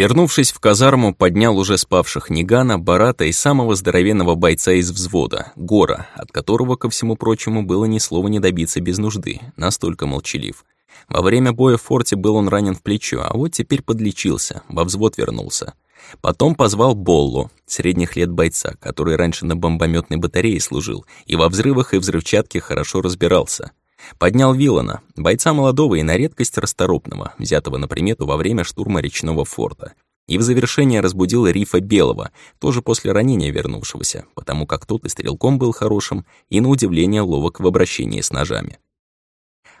Вернувшись в казарму, поднял уже спавших Нигана, Барата и самого здоровенного бойца из взвода, Гора, от которого, ко всему прочему, было ни слова не добиться без нужды, настолько молчалив. Во время боя в форте был он ранен в плечо, а вот теперь подлечился, во взвод вернулся. Потом позвал Боллу, средних лет бойца, который раньше на бомбометной батарее служил и во взрывах и взрывчатке хорошо разбирался. Поднял Вилана, бойца молодого и на редкость расторопного, взятого на примету во время штурма речного форта. И в завершение разбудил Рифа Белого, тоже после ранения вернувшегося, потому как тот и стрелком был хорошим, и на удивление ловок в обращении с ножами.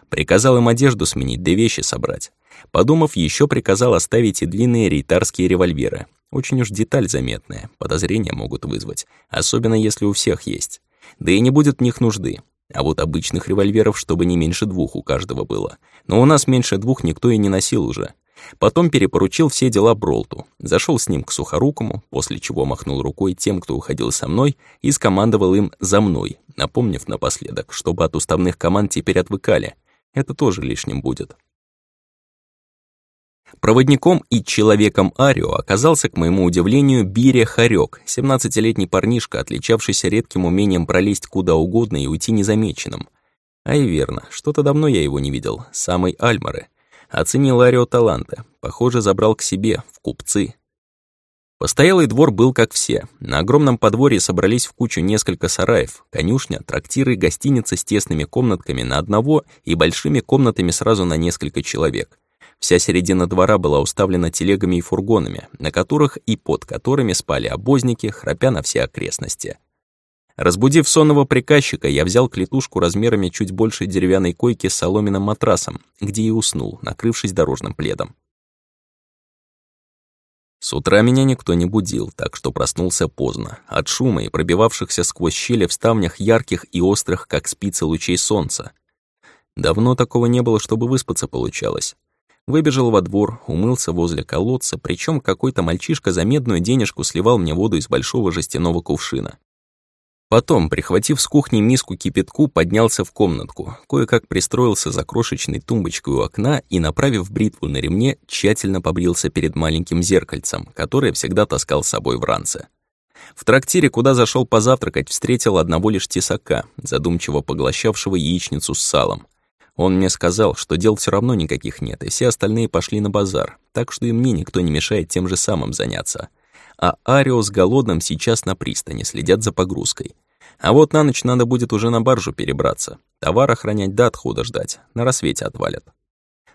Приказал им одежду сменить, да вещи собрать. Подумав, еще приказал оставить и длинные рейтарские револьверы. Очень уж деталь заметная, подозрения могут вызвать, особенно если у всех есть. Да и не будет в них нужды. А вот обычных револьверов, чтобы не меньше двух у каждого было. Но у нас меньше двух никто и не носил уже. Потом перепоручил все дела Бролту, зашел с ним к Сухорукому, после чего махнул рукой тем, кто уходил со мной, и скомандовал им «за мной», напомнив напоследок, чтобы от уставных команд теперь отвыкали. Это тоже лишним будет. Проводником и человеком Арио оказался, к моему удивлению, Бире Харек, 17-летний парнишка, отличавшийся редким умением пролезть куда угодно и уйти незамеченным. А и верно, что-то давно я его не видел, самой Альмары. Оценил Арио таланты, похоже, забрал к себе, в купцы. Постоялый двор был как все. На огромном подворье собрались в кучу несколько сараев, конюшня, трактиры, гостиницы с тесными комнатками на одного и большими комнатами сразу на несколько человек. Вся середина двора была уставлена телегами и фургонами, на которых и под которыми спали обозники, храпя на все окрестности. Разбудив сонного приказчика, я взял клетушку размерами чуть больше деревянной койки с соломенным матрасом, где и уснул, накрывшись дорожным пледом. С утра меня никто не будил, так что проснулся поздно, от шума и пробивавшихся сквозь щели в ставнях ярких и острых, как спицы лучей солнца. Давно такого не было, чтобы выспаться получалось. Выбежал во двор, умылся возле колодца, причем какой-то мальчишка за медную денежку сливал мне воду из большого жестяного кувшина. Потом, прихватив с кухни миску кипятку, поднялся в комнатку, кое-как пристроился за крошечной тумбочкой у окна и, направив бритву на ремне, тщательно побрился перед маленьким зеркальцем, которое всегда таскал с собой в ранце. В трактире, куда зашел позавтракать, встретил одного лишь тесака, задумчиво поглощавшего яичницу с салом. Он мне сказал, что дел все равно никаких нет, и все остальные пошли на базар, так что и мне никто не мешает тем же самым заняться. А Арио с голодным сейчас на пристани, следят за погрузкой. А вот на ночь надо будет уже на баржу перебраться. Товар охранять да отхода ждать, на рассвете отвалят.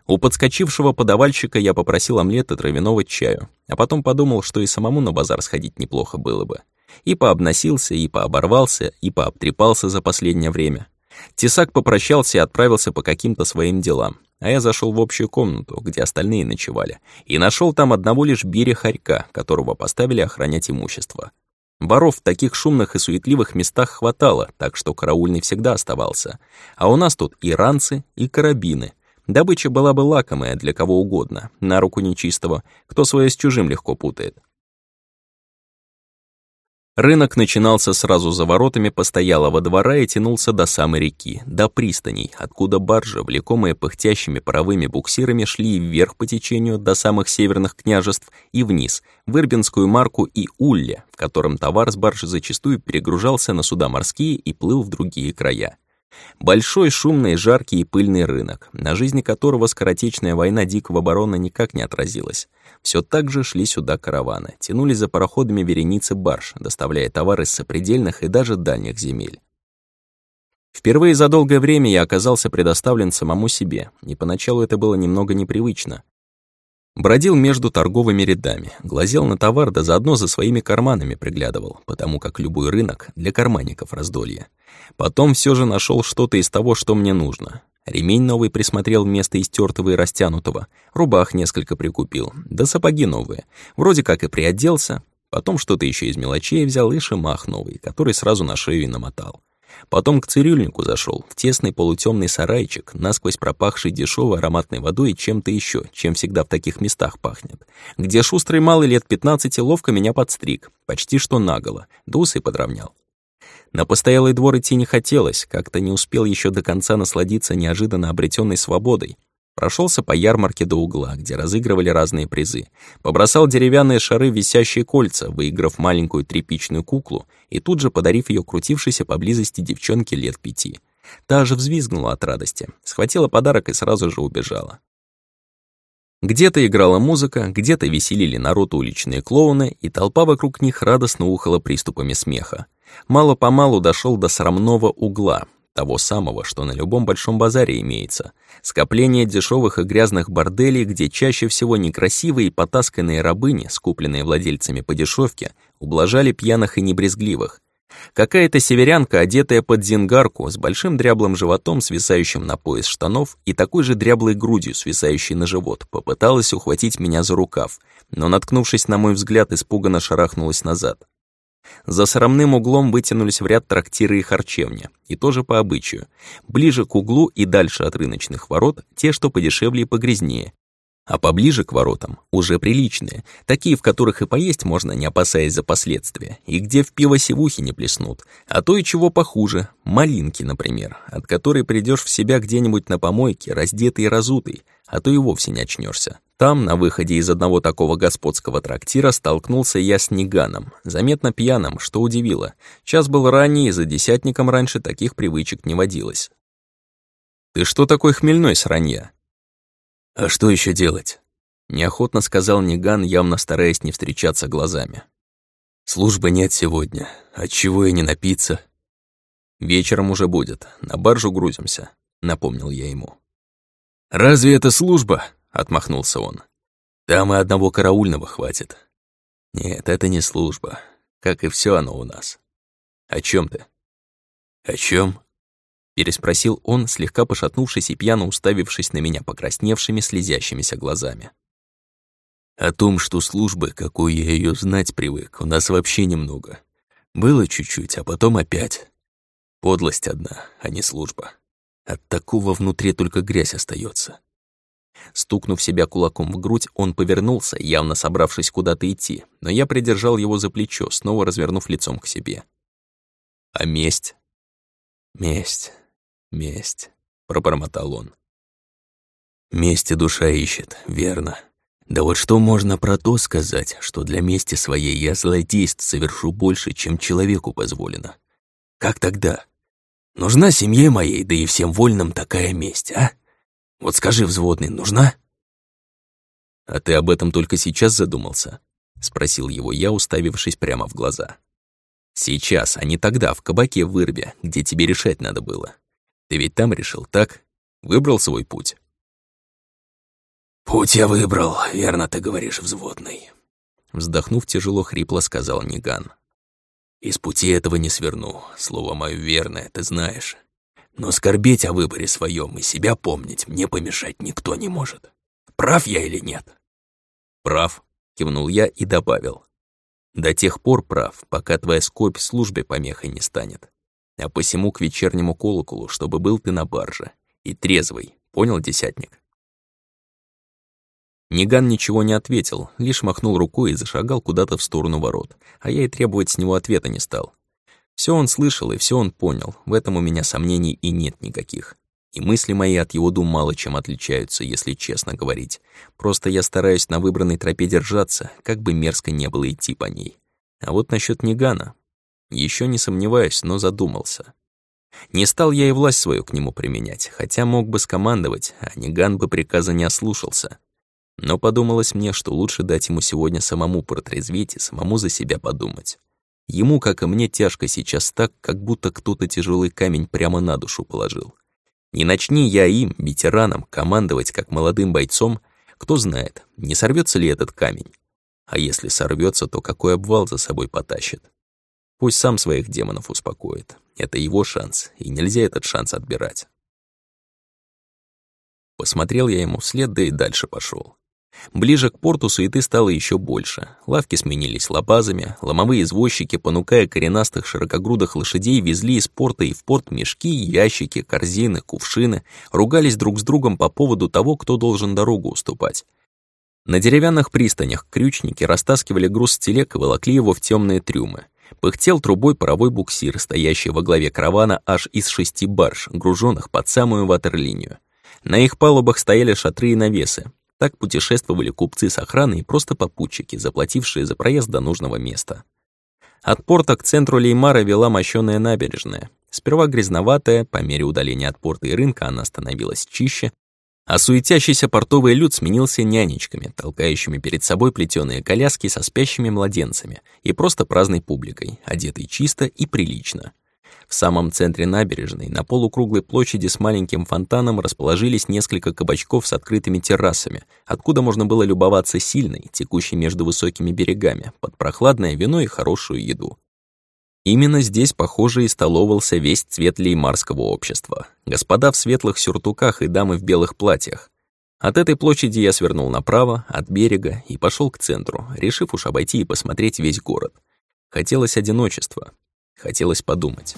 У подскочившего подавальщика я попросил омлет и травяного чаю, а потом подумал, что и самому на базар сходить неплохо было бы. И пообносился, и пооборвался, и пообтрепался за последнее время. Тесак попрощался и отправился по каким-то своим делам, а я зашел в общую комнату, где остальные ночевали, и нашел там одного лишь Беря Харька, которого поставили охранять имущество. Воров в таких шумных и суетливых местах хватало, так что караульный всегда оставался. А у нас тут и ранцы, и карабины. Добыча была бы лакомая для кого угодно, на руку нечистого, кто свое с чужим легко путает. Рынок начинался сразу за воротами постоялого двора и тянулся до самой реки, до пристаней, откуда баржи, влекомые пыхтящими паровыми буксирами, шли вверх по течению до самых северных княжеств и вниз, в Ирбинскую марку и Улье, в котором товар с баржи зачастую перегружался на суда морские и плыл в другие края. Большой, шумный, жаркий и пыльный рынок, на жизни которого скоротечная война Дикого барона никак не отразилась. Все так же шли сюда караваны, тянулись за пароходами вереницы барж, доставляя товары с сопредельных и даже дальних земель. Впервые за долгое время я оказался предоставлен самому себе, и поначалу это было немного непривычно. Бродил между торговыми рядами, глазел на товар, да заодно за своими карманами приглядывал, потому как любой рынок для карманников раздолье. Потом все же нашел что-то из того, что мне нужно. Ремень новый присмотрел вместо истертого и растянутого, рубах несколько прикупил, да сапоги новые. Вроде как и приоделся, потом что-то еще из мелочей взял и шимах новый, который сразу на шею и намотал. Потом к цирюльнику зашел, в тесный полутемный сарайчик, насквозь пропахший дешевой ароматной водой и чем-то еще, чем всегда в таких местах пахнет, где шустрый малый лет 15 ловко меня подстриг, почти что наголо, да усы подровнял. На постоялый двор идти не хотелось, как-то не успел еще до конца насладиться неожиданно обретенной свободой. Прошелся по ярмарке до угла, где разыгрывали разные призы. Побросал деревянные шары висящие кольца, выиграв маленькую тряпичную куклу и тут же подарив ее крутившейся поблизости девчонке лет пяти. Та же взвизгнула от радости, схватила подарок и сразу же убежала. Где-то играла музыка, где-то веселили народ уличные клоуны, и толпа вокруг них радостно ухала приступами смеха. Мало-помалу дошел до срамного угла, того самого, что на любом большом базаре имеется. Скопление дешевых и грязных борделей, где чаще всего некрасивые и потасканные рабыни, скупленные владельцами по дешевке, ублажали пьяных и небрезгливых. Какая-то северянка, одетая под зингарку, с большим дряблым животом, свисающим на пояс штанов, и такой же дряблой грудью, свисающей на живот, попыталась ухватить меня за рукав, но, наткнувшись на мой взгляд, испуганно шарахнулась назад. За срамным углом вытянулись в ряд трактиры и харчевни, и тоже по обычаю. Ближе к углу и дальше от рыночных ворот те, что подешевле и погрязнее. А поближе к воротам уже приличные, такие, в которых и поесть можно, не опасаясь за последствия, и где в пиво севухи не плеснут, а то и чего похуже, малинки, например, от которой придешь в себя где-нибудь на помойке, раздетый и разутый, а то и вовсе не очнешься. Там, на выходе из одного такого господского трактира, столкнулся я с Неганом, заметно пьяным, что удивило. Час был ранний, и за десятником раньше таких привычек не водилось. «Ты что такой хмельной, сранья?» «А что еще делать?» Неохотно сказал Ниган, явно стараясь не встречаться глазами. «Службы нет сегодня. Отчего и не напиться?» «Вечером уже будет. На баржу грузимся», — напомнил я ему. «Разве это служба?» Отмахнулся он. Там и одного караульного хватит. Нет, это не служба. Как и все оно у нас. О чем ты? О чем? Переспросил он, слегка пошатнувшись и пьяно уставившись на меня покрасневшими, слезящимися глазами. О том, что службы, какой я ее знать привык, у нас вообще немного. Было чуть-чуть, а потом опять. Подлость одна, а не служба. От такого внутри только грязь остается. Стукнув себя кулаком в грудь, он повернулся, явно собравшись куда-то идти, но я придержал его за плечо, снова развернув лицом к себе. «А месть?» «Месть, месть», — пробормотал он. «Мести душа ищет, верно. Да вот что можно про то сказать, что для мести своей я злодейств совершу больше, чем человеку позволено? Как тогда? Нужна семье моей, да и всем вольным такая месть, а?» Вот скажи, взводный, нужна?» «А ты об этом только сейчас задумался?» — спросил его я, уставившись прямо в глаза. «Сейчас, а не тогда, в кабаке в Ирбе, где тебе решать надо было. Ты ведь там решил, так? Выбрал свой путь?» «Путь я выбрал, верно ты говоришь, взводный», — вздохнув тяжело хрипло сказал Ниган. «Из пути этого не сверну, слово мое верное, ты знаешь. Но скорбеть о выборе своем и себя помнить мне помешать никто не может. Прав я или нет? Прав, кивнул я и добавил. До тех пор прав, пока твоя скорбь службе помехой не станет. А посему к вечернему колоколу, чтобы был ты на барже. И трезвый, понял, десятник? Ниган ничего не ответил, лишь махнул рукой и зашагал куда-то в сторону ворот, а я и требовать с него ответа не стал. Все он слышал и все он понял, в этом у меня сомнений и нет никаких. И мысли мои от его дум мало чем отличаются, если честно говорить. Просто я стараюсь на выбранной тропе держаться, как бы мерзко не было идти по ней. А вот насчет Нигана. Еще не сомневаюсь, но задумался. Не стал я и власть свою к нему применять, хотя мог бы скомандовать, а Ниган бы приказа не ослушался. Но подумалось мне, что лучше дать ему сегодня самому протрезветь и самому за себя подумать. Ему, как и мне, тяжко сейчас так, как будто кто-то тяжелый камень прямо на душу положил. Не начни я им, ветеранам, командовать как молодым бойцом, кто знает, не сорвется ли этот камень. А если сорвется, то какой обвал за собой потащит. Пусть сам своих демонов успокоит. Это его шанс, и нельзя этот шанс отбирать. Посмотрел я ему вслед, да и дальше пошел. Ближе к порту суеты стало еще больше. Лавки сменились лабазами, ломовые извозчики, понукая коренастых широкогрудых лошадей, везли из порта и в порт мешки, ящики, корзины, кувшины, ругались друг с другом по поводу того, кто должен дорогу уступать. На деревянных пристанях крючники растаскивали груз с телег и волокли его в темные трюмы. Пыхтел трубой паровой буксир, стоящий во главе каравана аж из шести барж, груженных под самую ватерлинию. На их палубах стояли шатры и навесы. Так путешествовали купцы с охраной и просто попутчики, заплатившие за проезд до нужного места. От порта к центру Леймара вела мощёная набережная. Сперва грязноватая, по мере удаления от порта и рынка она становилась чище, а суетящийся портовый люд сменился нянечками, толкающими перед собой плетеные коляски со спящими младенцами и просто праздной публикой, одетой чисто и прилично. В самом центре набережной, на полукруглой площади с маленьким фонтаном расположились несколько кабачков с открытыми террасами, откуда можно было любоваться сильной, текущей между высокими берегами, под прохладное вино и хорошую еду. Именно здесь, похоже, и столовался весь цвет леймарского общества. Господа в светлых сюртуках и дамы в белых платьях. От этой площади я свернул направо, от берега, и пошел к центру, решив уж обойти и посмотреть весь город. Хотелось одиночества. Хотелось подумать.